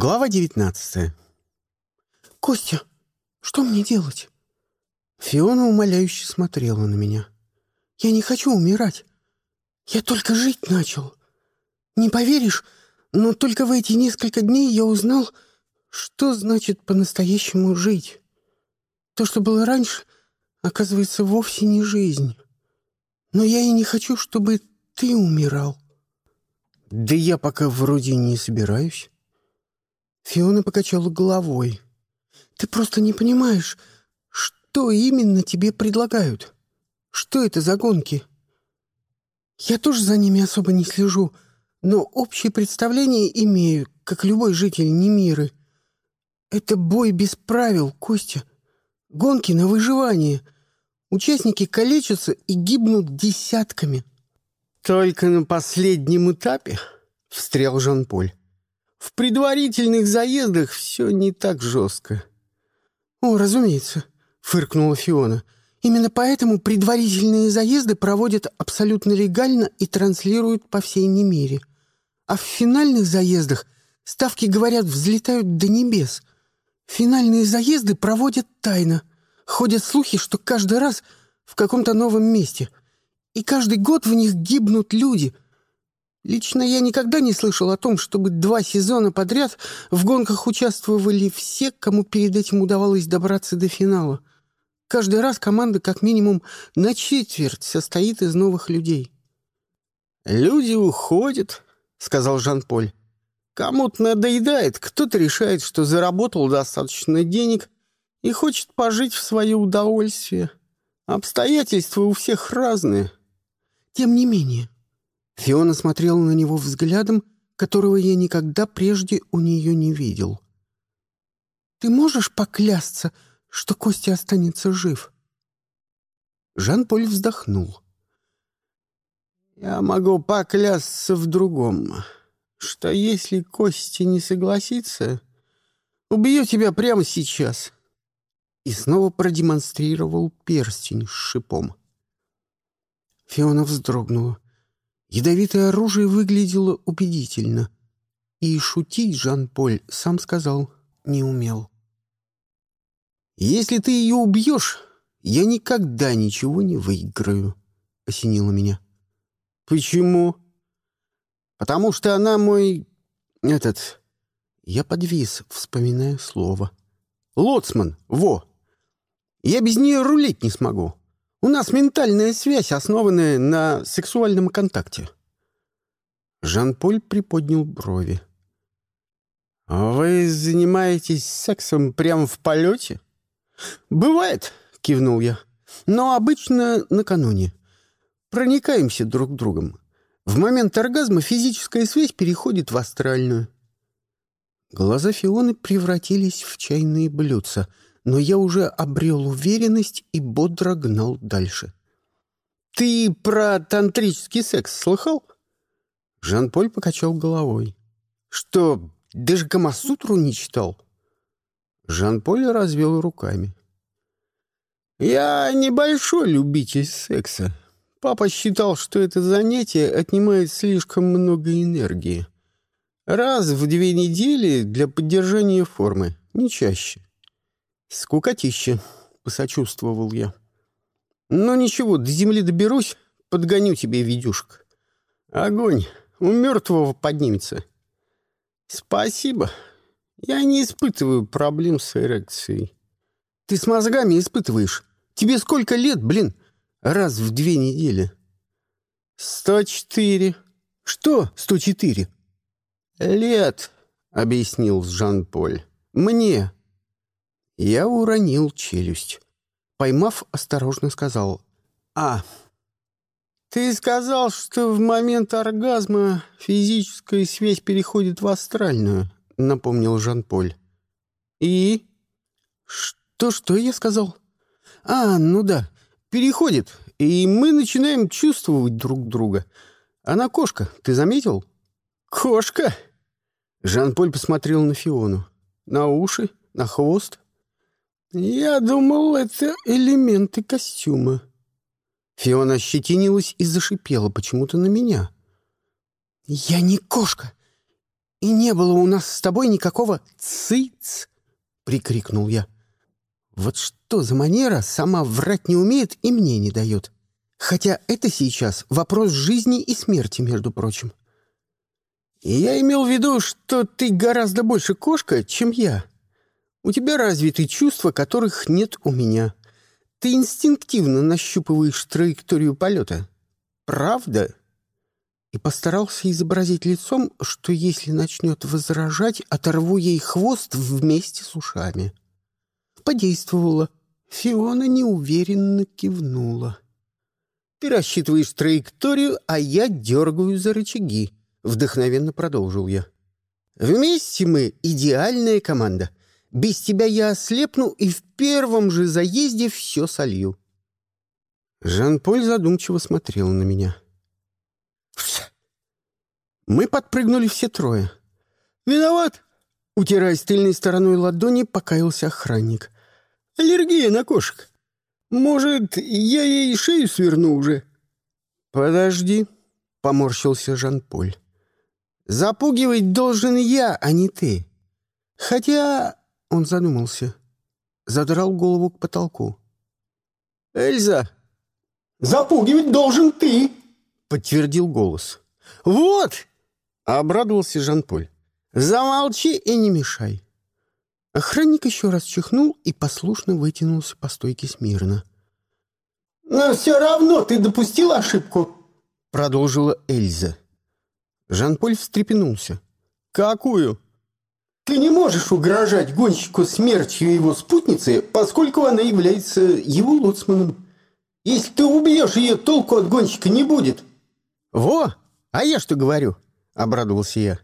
Глава девятнадцатая. «Костя, что мне делать?» Фиона умоляюще смотрела на меня. «Я не хочу умирать. Я только жить начал. Не поверишь, но только в эти несколько дней я узнал, что значит по-настоящему жить. То, что было раньше, оказывается, вовсе не жизнь. Но я и не хочу, чтобы ты умирал». «Да я пока вроде не собираюсь». Фиона покачала головой. «Ты просто не понимаешь, что именно тебе предлагают. Что это за гонки?» «Я тоже за ними особо не слежу, но общее представление имею, как любой житель Немиры. Это бой без правил, Костя. Гонки на выживание. Участники калечатся и гибнут десятками». «Только на последнем этапе?» — встрял Жан-Поль. В предварительных заездах все не так жестко. «О, разумеется», — фыркнула Фиона. «Именно поэтому предварительные заезды проводят абсолютно легально и транслируют по всей Немире. А в финальных заездах ставки, говорят, взлетают до небес. Финальные заезды проводят тайно. Ходят слухи, что каждый раз в каком-то новом месте. И каждый год в них гибнут люди — Лично я никогда не слышал о том, чтобы два сезона подряд в гонках участвовали все, кому перед этим удавалось добраться до финала. Каждый раз команда как минимум на четверть состоит из новых людей. «Люди уходят», — сказал Жан-Поль. «Кому-то надоедает, кто-то решает, что заработал достаточно денег и хочет пожить в свое удовольствие. Обстоятельства у всех разные». «Тем не менее», Фиона смотрела на него взглядом, которого я никогда прежде у нее не видел. «Ты можешь поклясться, что Костя останется жив?» Жан-Поль вздохнул. «Я могу поклясться в другом, что если Костя не согласится, убью тебя прямо сейчас». И снова продемонстрировал перстень с шипом. Фиона вздрогнула. Ядовитое оружие выглядело убедительно. И шутить Жан-Поль, сам сказал, не умел. «Если ты ее убьешь, я никогда ничего не выиграю», — осенило меня. «Почему?» «Потому что она мой... этот...» Я подвис, вспоминая слово. «Лоцман, во! Я без нее рулить не смогу. У нас ментальная связь, основанная на сексуальном контакте». Жан-Поль приподнял брови. «Вы занимаетесь сексом прямо в полете?» «Бывает», — кивнул я. «Но обычно накануне. Проникаемся друг другом. В момент оргазма физическая связь переходит в астральную». Глаза Фионы превратились в чайные блюдца — но я уже обрел уверенность и бодро гнал дальше. «Ты про тантрический секс слыхал?» Жан-Поль покачал головой. «Что, даже Камасутру не читал?» Жан-Поль развел руками. «Я небольшой любитель секса. Папа считал, что это занятие отнимает слишком много энергии. Раз в две недели для поддержания формы, не чаще. «Скукотище», — посочувствовал я. «Ну ничего, до земли доберусь, подгоню тебе видюшек. Огонь у мертвого поднимется». «Спасибо. Я не испытываю проблем с эрекцией». «Ты с мозгами испытываешь. Тебе сколько лет, блин? Раз в две недели». «Сто четыре». «Что сто четыре?» «Лет», — объяснил Жан-Поль. «Мне». Я уронил челюсть. Поймав, осторожно сказал. «А, ты сказал, что в момент оргазма физическая связь переходит в астральную», — напомнил Жан-Поль. «И?» «Что-что я сказал?» «А, ну да, переходит, и мы начинаем чувствовать друг друга. Она кошка, ты заметил?» «Кошка?» Жан-Поль посмотрел на Фиону. «На уши, на хвост, «Я думал, это элементы костюма». Фиона ощетинилась и зашипела почему-то на меня. «Я не кошка. «И не было у нас с тобой никакого цыц!» — прикрикнул я. «Вот что за манера сама врать не умеет и мне не дает. Хотя это сейчас вопрос жизни и смерти, между прочим». Я имел в виду, что ты гораздо больше кошка, чем я. У тебя развиты чувства, которых нет у меня. Ты инстинктивно нащупываешь траекторию полета. Правда?» И постарался изобразить лицом, что если начнет возражать, оторву ей хвост вместе с ушами. Подействовало. Фиона неуверенно кивнула. «Ты рассчитываешь траекторию, а я дергаю за рычаги», — вдохновенно продолжил я. «Вместе мы идеальная команда. Без тебя я ослепну и в первом же заезде все солью». Жан-Поль задумчиво смотрел на меня. Мы подпрыгнули все трое. «Виноват!» — утираясь тыльной стороной ладони, покаялся охранник. «Аллергия на кошек. Может, я ей шею сверну уже?» «Подожди», — поморщился Жан-Поль. «Запугивать должен я, а не ты. Хотя...» — он задумался. Задрал голову к потолку. «Эльза!» «Запугивать должен ты!» — подтвердил голос. «Вот!» — обрадовался Жан-Поль. «Замолчи и не мешай». Охранник еще раз чихнул и послушно вытянулся по стойке смирно. «Но все равно ты допустил ошибку», — продолжила Эльза. Жан-Поль встрепенулся. «Какую?» «Ты не можешь угрожать гонщику смертью его спутницы, поскольку она является его лоцманом. Если ты убьешь ее, толку от гонщика не будет». «Во! А я что говорю?» — обрадовался я.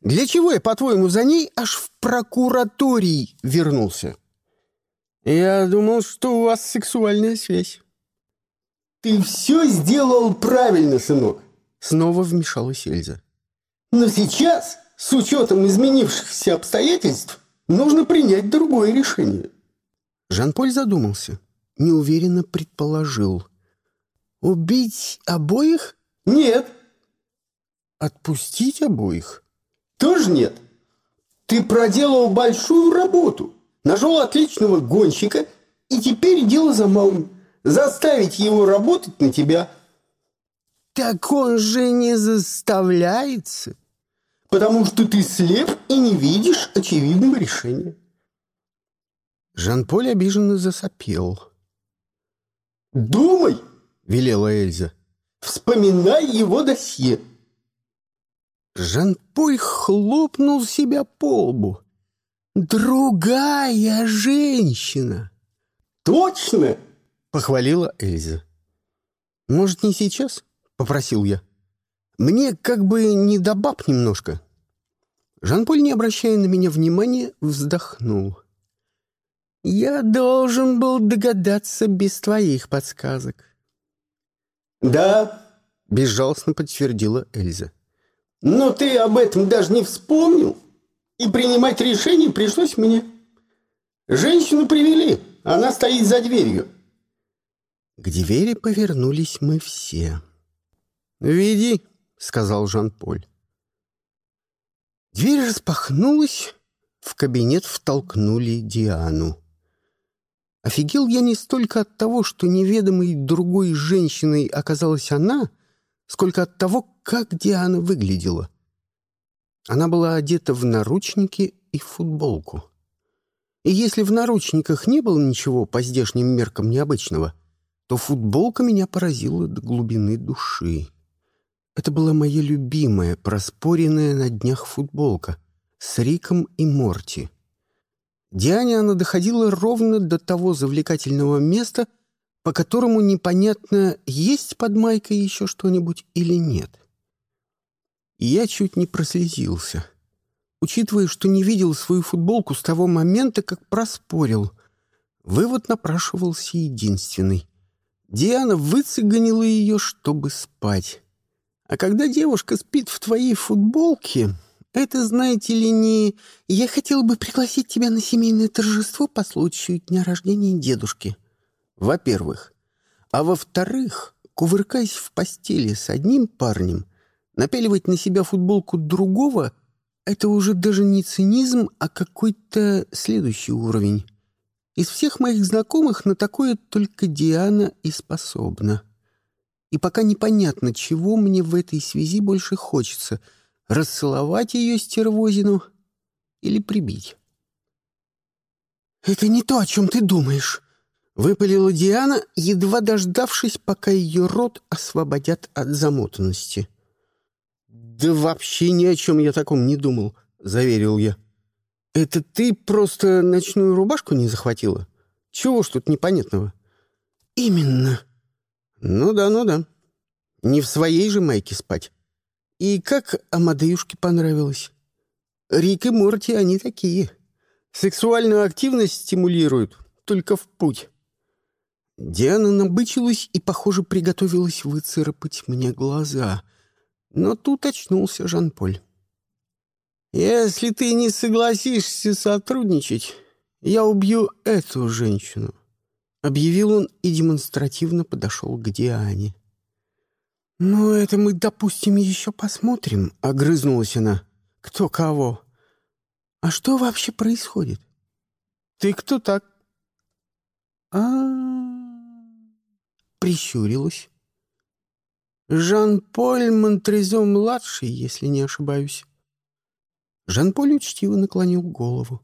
«Для чего я, по-твоему, за ней аж в прокураторий вернулся?» «Я думал, что у вас сексуальная связь». «Ты все сделал правильно, сынок», — снова вмешалась Эльза. «Но сейчас, с учетом изменившихся обстоятельств, нужно принять другое решение». Жан-Поль задумался, неуверенно предположил. «Убить обоих?» «Нет». «Отпустить обоих?» «Тоже нет. Ты проделал большую работу, нашел отличного гонщика, и теперь дело за малым заставить его работать на тебя. Так он же не заставляется, потому что ты слеп и не видишь очевидного решения. Жан-Поль обиженно засопел. «Думай!» — велела Эльза. «Вспоминай его досье!» Жан-Поль хлопнул себя по лбу. «Другая женщина!» «Точно!» похвалила Эльза. «Может, не сейчас?» — попросил я. «Мне как бы не до баб немножко». Жан-Поль, не обращая на меня внимания, вздохнул. «Я должен был догадаться без твоих подсказок». «Да», — безжалостно подтвердила Эльза. «Но ты об этом даже не вспомнил, и принимать решение пришлось мне. Женщину привели, она стоит за дверью». К двери повернулись мы все. «Веди», — сказал Жан-Поль. Дверь распахнулась, в кабинет втолкнули Диану. Офигел я не столько от того, что неведомой другой женщиной оказалась она, сколько от того, как Диана выглядела. Она была одета в наручники и футболку. И если в наручниках не было ничего по здешним меркам необычного, то футболка меня поразила до глубины души. Это была моя любимая, проспоренная на днях футболка с Риком и Морти. Диане она доходила ровно до того завлекательного места, по которому непонятно, есть под майкой еще что-нибудь или нет. Я чуть не прослезился, учитывая, что не видел свою футболку с того момента, как проспорил. Вывод напрашивался единственный. Диана выцеганила ее, чтобы спать. А когда девушка спит в твоей футболке, это, знаете ли, не... Я хотела бы пригласить тебя на семейное торжество по случаю дня рождения дедушки. Во-первых. А во-вторых, кувыркаясь в постели с одним парнем, напяливать на себя футболку другого это уже даже не цинизм, а какой-то следующий уровень. Из всех моих знакомых на такое только Диана и способна. И пока непонятно, чего мне в этой связи больше хочется — расцеловать ее стервозину или прибить. «Это не то, о чем ты думаешь», — выпалила Диана, едва дождавшись, пока ее рот освободят от замотанности. «Да вообще ни о чем я таком не думал», — заверил я. «Это ты просто ночную рубашку не захватила? Чего ж тут непонятного?» «Именно». «Ну да, ну да. Не в своей же майке спать. И как Амадеюшке понравилось? Рик и Морти, они такие. Сексуальную активность стимулируют, только в путь». Диана набычилась и, похоже, приготовилась выцарапать мне глаза. Но тут очнулся Жан-Поль. «Если ты не согласишься сотрудничать, я убью эту женщину», — объявил он и демонстративно подошел к Диане. «Ну, это мы, допустим, еще посмотрим», — огрызнулась она. «Кто кого? А что вообще происходит?» «Ты кто так?» а, прищурилась. «Жан-Поль Монтрезо-младший, если не ошибаюсь». Жан-Поль учтиво наклонил голову.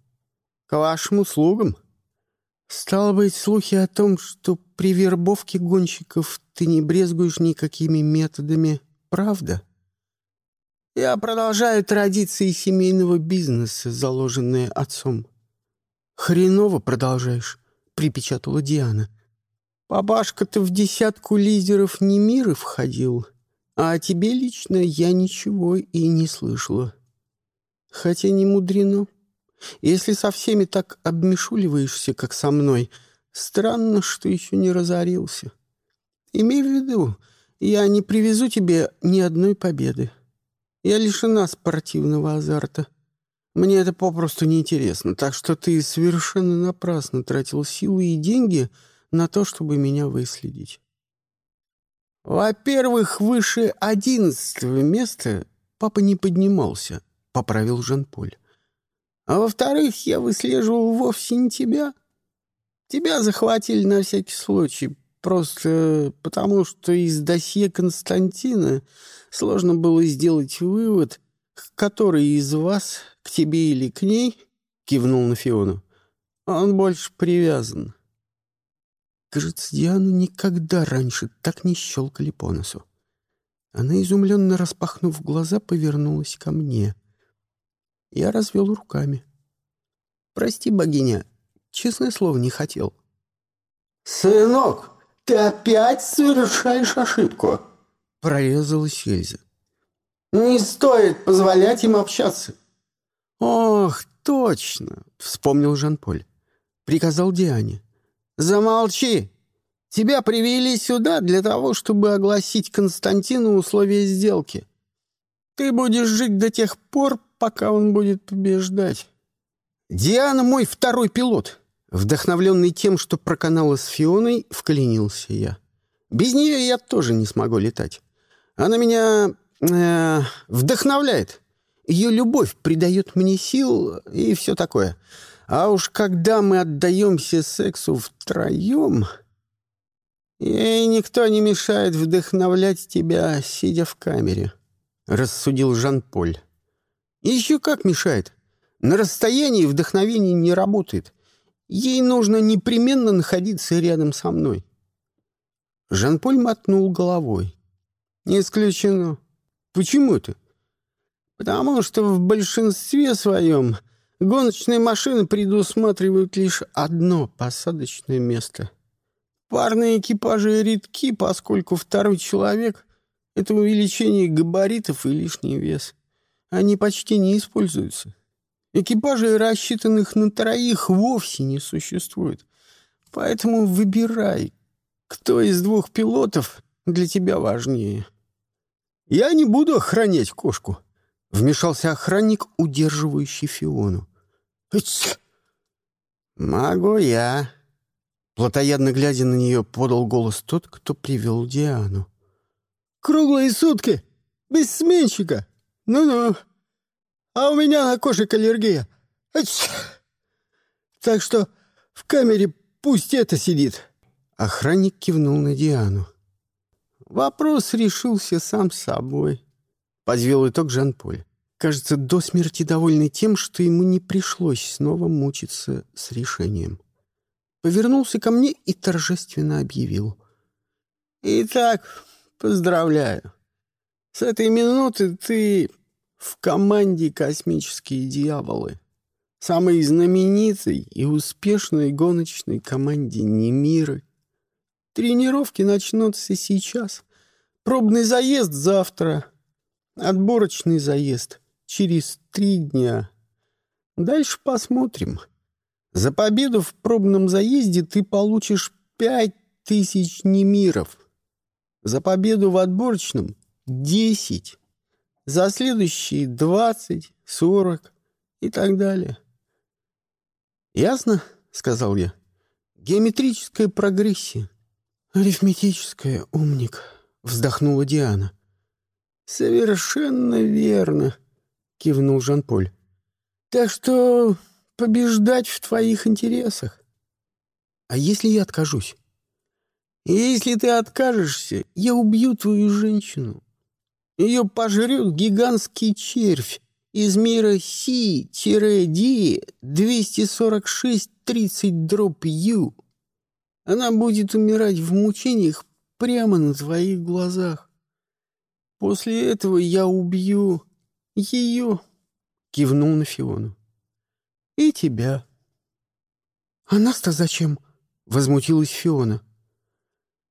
«К вашим услугам. Стало быть, слухи о том, что при вербовке гонщиков ты не брезгуешь никакими методами, правда?» «Я продолжаю традиции семейного бизнеса, заложенные отцом». «Хреново продолжаешь», — припечатала Диана. «Папашка-то в десятку лидеров Немиры входил, а о тебе лично я ничего и не слышала». Хотя не мудрено. Если со всеми так обмешуливаешься, как со мной, странно, что еще не разорился. Имей в виду, я не привезу тебе ни одной победы. Я лишена спортивного азарта. Мне это попросту неинтересно, так что ты совершенно напрасно тратил силы и деньги на то, чтобы меня выследить. Во-первых, выше одиннадцатого места папа не поднимался, — поправил Жан-Поль. «А во-вторых, я выслеживал вовсе не тебя. Тебя захватили на всякий случай, просто потому что из досье Константина сложно было сделать вывод, который из вас, к тебе или к ней, — кивнул на Фиону, — он больше привязан». Кажется, Диану никогда раньше так не щелкали по носу. Она, изумленно распахнув глаза, повернулась ко мне — я развел руками. «Прости, богиня, честное слово, не хотел». «Сынок, ты опять совершаешь ошибку!» — прорезалась Эльза. «Не стоит позволять им общаться». «Ох, точно!» — вспомнил Жан-Поль. Приказал Диане. «Замолчи! Тебя привели сюда для того, чтобы огласить Константину условия сделки. Ты будешь жить до тех пор, пока он будет побеждать. Диана мой второй пилот. Вдохновленный тем, что проканала с Фионой, вклинился я. Без нее я тоже не смогу летать. Она меня э, вдохновляет. Ее любовь придает мне сил и все такое. А уж когда мы отдаемся сексу втроем... Ей никто не мешает вдохновлять тебя, сидя в камере, — рассудил Жан-Поль. Еще как мешает. На расстоянии вдохновение не работает. Ей нужно непременно находиться рядом со мной. Жан-Поль мотнул головой. Не исключено. Почему это? Потому что в большинстве своем гоночные машины предусматривают лишь одно посадочное место. Парные экипажи редки, поскольку второй человек — это увеличение габаритов и лишний вес. Они почти не используются. Экипажей, рассчитанных на троих, вовсе не существует. Поэтому выбирай, кто из двух пилотов для тебя важнее. «Я не буду охранять кошку», — вмешался охранник, удерживающий Фиону. «Эть!» «Могу я», — плотоядно глядя на нее, подал голос тот, кто привел Диану. «Круглые сутки! Без сменщика!» «Ну-ну. а у меня на кошек аллергия. Ать! Так что в камере пусть это сидит». Охранник кивнул на Диану. Вопрос решился сам собой. Подвел итог Жан-Поль. Кажется, до смерти довольный тем, что ему не пришлось снова мучиться с решением. Повернулся ко мне и торжественно объявил. «Итак, поздравляю. С этой минуты ты в команде «Космические дьяволы». Самой знаменитой и успешной гоночной команде Немиры. Тренировки начнутся сейчас. Пробный заезд завтра. Отборочный заезд через три дня. Дальше посмотрим. За победу в пробном заезде ты получишь пять тысяч немиров. За победу в отборочном — десять. За следующие — двадцать, сорок и так далее. «Ясно?» — сказал я. «Геометрическая прогрессия». «Арифметическая, умник», — вздохнула Диана. «Совершенно верно», — кивнул Жан-Поль. «Так что побеждать в твоих интересах». «А если я откажусь?» «Если ты откажешься, я убью твою женщину. Ее пожрет гигантский червь из мира Си-Ди 246-30-Ю. Она будет умирать в мучениях прямо на твоих глазах. После этого я убью ее, кивнул на Фиону. И тебя. А нас-то зачем? Возмутилась Фиона.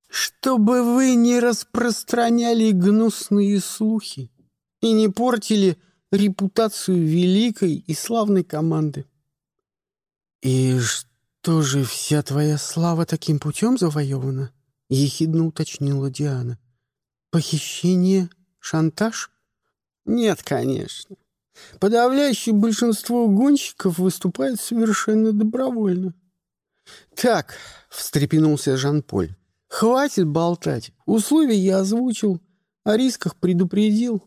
Чтобы вы не распространяли гнусные слухи и не портили репутацию великой и славной команды. И что же вся твоя слава таким путем завоевана? Ехидно уточнила Диана. Похищение Шантаж? Нет, конечно. Подавляющее большинство гонщиков выступает совершенно добровольно. Так, встрепенулся Жан-Поль. Хватит болтать. Условия я озвучил, о рисках предупредил.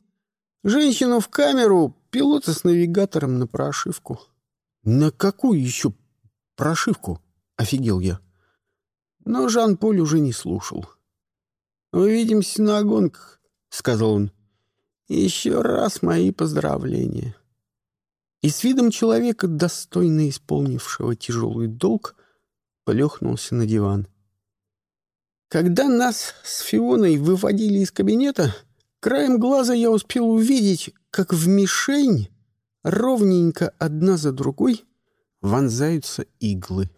Женщину в камеру, пилота с навигатором на прошивку. На какую еще прошивку? Офигел я. Но Жан-Поль уже не слушал. Увидимся на гонках. — сказал он. «Еще раз мои поздравления». И с видом человека, достойно исполнившего тяжелый долг, полехнулся на диван. Когда нас с Фионой выводили из кабинета, краем глаза я успел увидеть, как в мишень ровненько одна за другой вонзаются иглы.